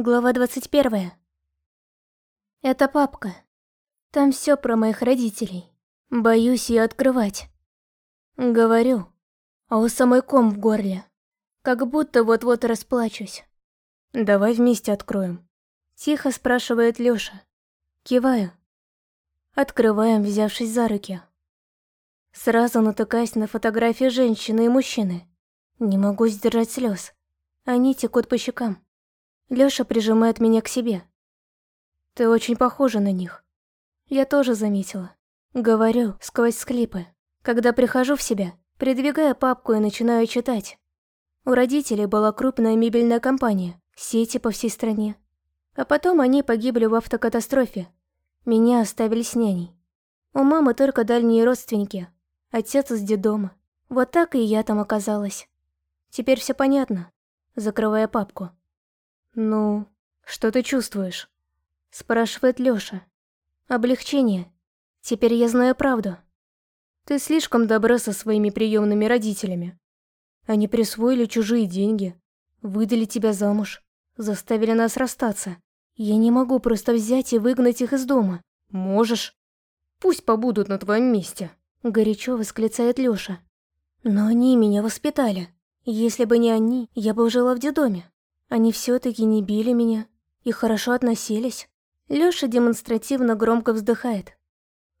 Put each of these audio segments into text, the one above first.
Глава 21. Это папка. Там все про моих родителей. Боюсь ее открывать. Говорю, а у самой ком в горле. Как будто вот-вот расплачусь. Давай вместе откроем. Тихо спрашивает Лёша. Киваю. Открываем, взявшись за руки. Сразу натыкаясь на фотографии женщины и мужчины. Не могу сдержать слез. Они текут по щекам. Лёша прижимает меня к себе. Ты очень похожа на них. Я тоже заметила. Говорю сквозь склипы. Когда прихожу в себя, придвигаю папку и начинаю читать. У родителей была крупная мебельная компания, сети по всей стране. А потом они погибли в автокатастрофе. Меня оставили с няней. У мамы только дальние родственники. Отец из детдома. Вот так и я там оказалась. Теперь все понятно. Закрывая папку. «Ну, что ты чувствуешь?» Спрашивает Лёша. «Облегчение. Теперь я знаю правду. Ты слишком добра со своими приемными родителями. Они присвоили чужие деньги, выдали тебя замуж, заставили нас расстаться. Я не могу просто взять и выгнать их из дома. Можешь. Пусть побудут на твоем месте». Горячо восклицает Лёша. «Но они меня воспитали. Если бы не они, я бы жила в детдоме. Они все-таки не били меня и хорошо относились. Лёша демонстративно громко вздыхает.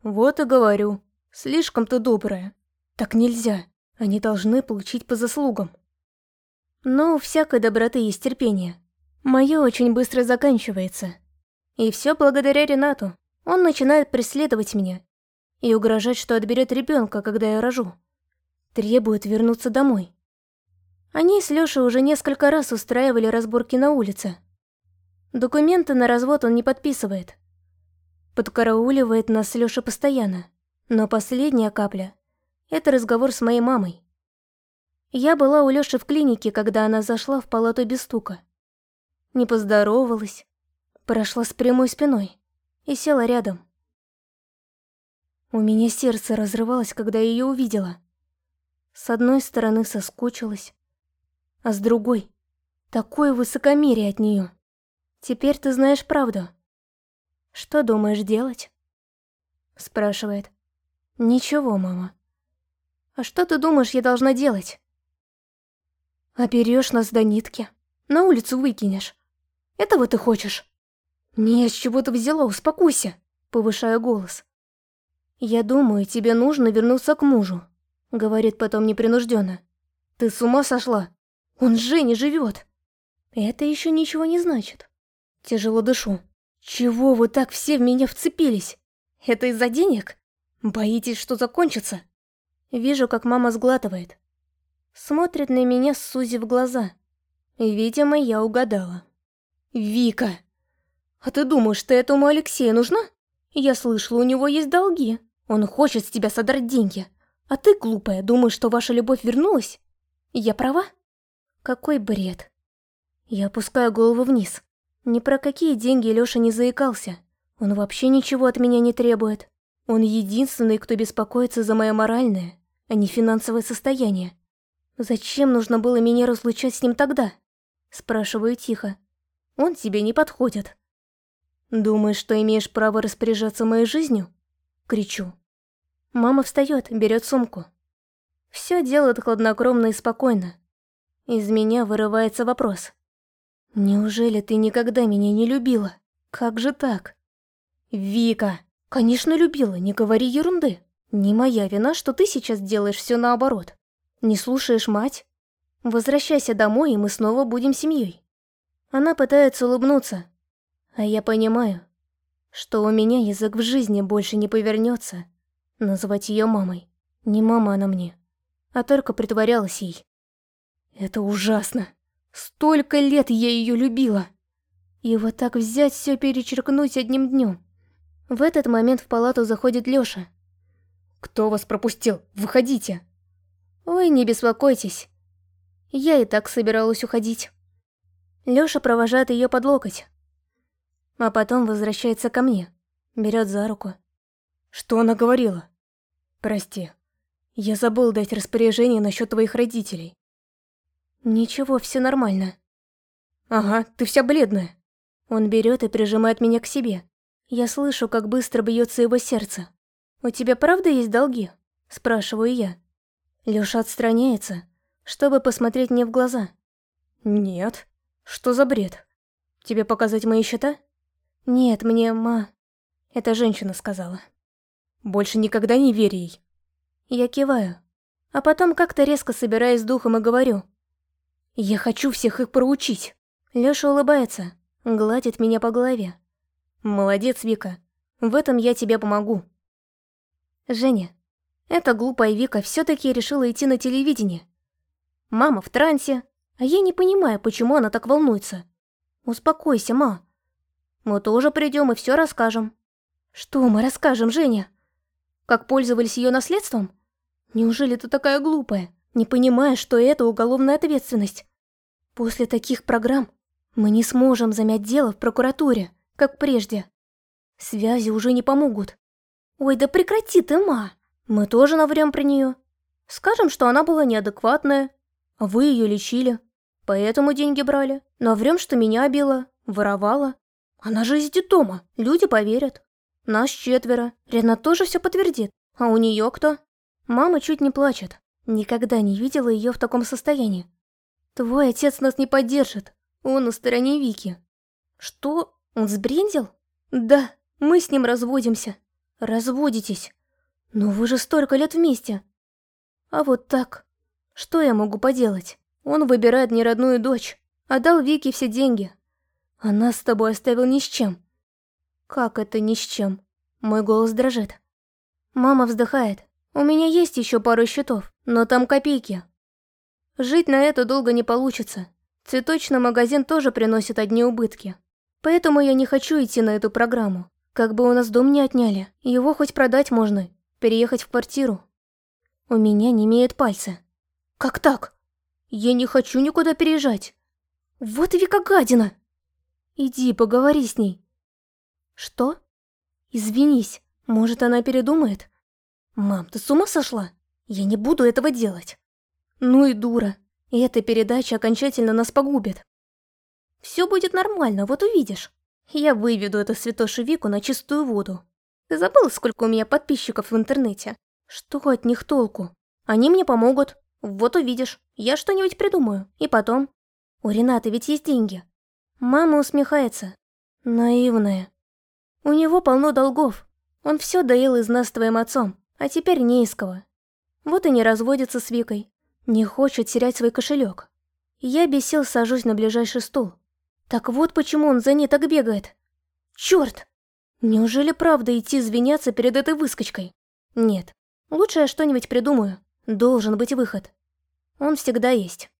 Вот и говорю, слишком ты добрая. Так нельзя, они должны получить по заслугам. Но у всякой доброты есть терпение. Моё очень быстро заканчивается. И все благодаря Ренату. Он начинает преследовать меня и угрожать, что отберет ребенка, когда я рожу. Требует вернуться домой. Они с Лёшей уже несколько раз устраивали разборки на улице. Документы на развод он не подписывает. Подкарауливает нас с Лёшей постоянно. Но последняя капля – это разговор с моей мамой. Я была у Лёши в клинике, когда она зашла в палату без стука. Не поздоровалась, прошла с прямой спиной и села рядом. У меня сердце разрывалось, когда я её увидела. С одной стороны соскучилась, а с другой — такое высокомерие от нее. Теперь ты знаешь правду. Что думаешь делать? Спрашивает. Ничего, мама. А что ты думаешь, я должна делать? Оперешь нас до нитки, на улицу выкинешь. Этого ты хочешь? Не, с чего ты взяла, успокойся, повышая голос. Я думаю, тебе нужно вернуться к мужу, говорит потом непринужденно. Ты с ума сошла? Он с Женей живет. Это еще ничего не значит. Тяжело дышу. Чего вы так все в меня вцепились? Это из-за денег? Боитесь, что закончится? Вижу, как мама сглатывает. Смотрит на меня, сузив глаза. Видимо, я угадала. «Вика! А ты думаешь, что этому Алексею нужна? Я слышала, у него есть долги. Он хочет с тебя содрать деньги. А ты, глупая, думаешь, что ваша любовь вернулась? Я права?» Какой бред. Я опускаю голову вниз. Ни про какие деньги Лёша не заикался. Он вообще ничего от меня не требует. Он единственный, кто беспокоится за мое моральное, а не финансовое состояние. Зачем нужно было меня разлучать с ним тогда? Спрашиваю тихо. Он тебе не подходит. Думаешь, что имеешь право распоряжаться моей жизнью? Кричу. Мама встает, берет сумку. Все делает хладнокровно и спокойно. Из меня вырывается вопрос. «Неужели ты никогда меня не любила? Как же так?» «Вика! Конечно, любила, не говори ерунды. Не моя вина, что ты сейчас делаешь все наоборот. Не слушаешь мать? Возвращайся домой, и мы снова будем семьей». Она пытается улыбнуться, а я понимаю, что у меня язык в жизни больше не повернется называть ее мамой. Не мама она мне, а только притворялась ей. Это ужасно. Столько лет я ее любила. И вот так взять все перечеркнуть одним днем. В этот момент в палату заходит Лёша. «Кто вас пропустил? Выходите!» «Ой, не беспокойтесь. Я и так собиралась уходить». Лёша провожает ее под локоть. А потом возвращается ко мне. Берет за руку. «Что она говорила?» «Прости. Я забыл дать распоряжение насчет твоих родителей. Ничего, все нормально. Ага, ты вся бледная. Он берет и прижимает меня к себе. Я слышу, как быстро бьется его сердце. «У тебя правда есть долги?» – спрашиваю я. Лёша отстраняется, чтобы посмотреть мне в глаза. «Нет. Что за бред? Тебе показать мои счета?» «Нет, мне ма...» Эта женщина сказала. «Больше никогда не верь ей». Я киваю. А потом как-то резко собираюсь духом и говорю. «Я хочу всех их проучить». Лёша улыбается, гладит меня по голове. «Молодец, Вика. В этом я тебе помогу». Женя. Эта глупая Вика все таки решила идти на телевидение. Мама в трансе, а я не понимаю, почему она так волнуется. Успокойся, ма. Мы тоже придем и все расскажем. Что мы расскажем, Женя? Как пользовались ее наследством? Неужели ты такая глупая, не понимаешь, что это уголовная ответственность? После таких программ мы не сможем замять дело в прокуратуре, как прежде. Связи уже не помогут. Ой, да прекрати ты, ма. Мы тоже наврем про нее. Скажем, что она была неадекватная, а вы ее лечили. Поэтому деньги брали. Наврем, что меня била, воровала. Она же из детдома, люди поверят. Нас четверо, Ренат тоже все подтвердит. А у нее кто? Мама чуть не плачет. Никогда не видела ее в таком состоянии. Твой отец нас не поддержит. Он на стороне Вики. Что? Он сбрендил? Да, мы с ним разводимся. Разводитесь. Но вы же столько лет вместе. А вот так. Что я могу поделать? Он выбирает неродную дочь. Отдал Вике все деньги. А нас с тобой оставил ни с чем. Как это ни с чем? Мой голос дрожит. Мама вздыхает. У меня есть еще пару счетов, но там копейки. Жить на это долго не получится. Цветочный магазин тоже приносит одни убытки. Поэтому я не хочу идти на эту программу. Как бы у нас дом не отняли, его хоть продать можно, переехать в квартиру. У меня не имеют пальцы. Как так? Я не хочу никуда переезжать. Вот Вика гадина. Иди, поговори с ней. Что? Извинись, может, она передумает? Мам, ты с ума сошла? Я не буду этого делать. Ну и дура. И эта передача окончательно нас погубит. Все будет нормально, вот увидишь. Я выведу эту святошу Вику на чистую воду. Ты забыл, сколько у меня подписчиков в интернете? Что от них толку? Они мне помогут. Вот увидишь. Я что-нибудь придумаю. И потом... У Рената ведь есть деньги. Мама усмехается. Наивная. У него полно долгов. Он все доел из нас твоим отцом, а теперь не из кого. Вот и не разводится с Викой. Не хочет терять свой кошелек. Я без сил сажусь на ближайший стул. Так вот почему он за ней так бегает. Черт! Неужели правда идти извиняться перед этой выскочкой? Нет. Лучше я что-нибудь придумаю. Должен быть выход. Он всегда есть.